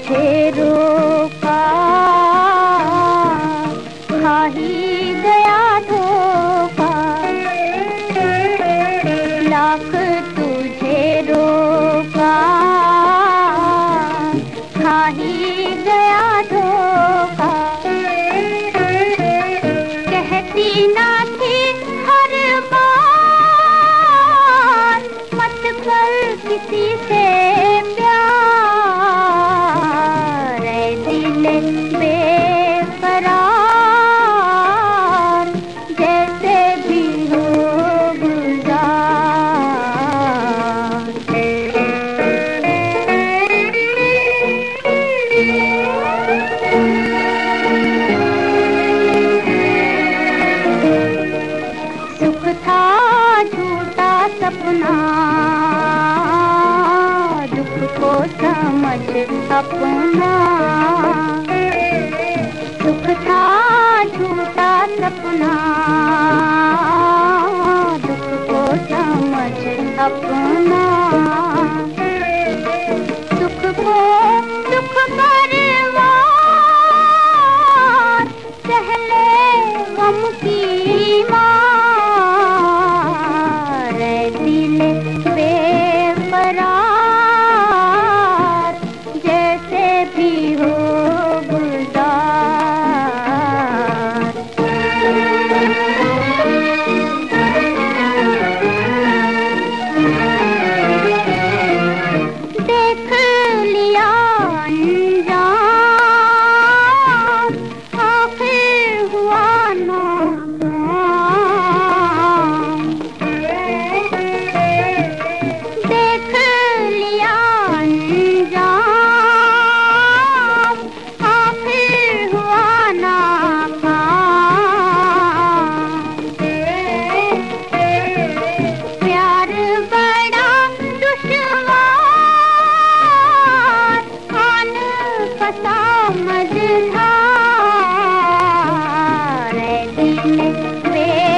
तुझे रोका खा ही गया धोखा। लाख तुझे रोका। खा ही गया धोखा। कहती ना थी हर बार, मत कर किसी से सपना दुख को समझ अपना। सपना। दुख को समझ अपना। बे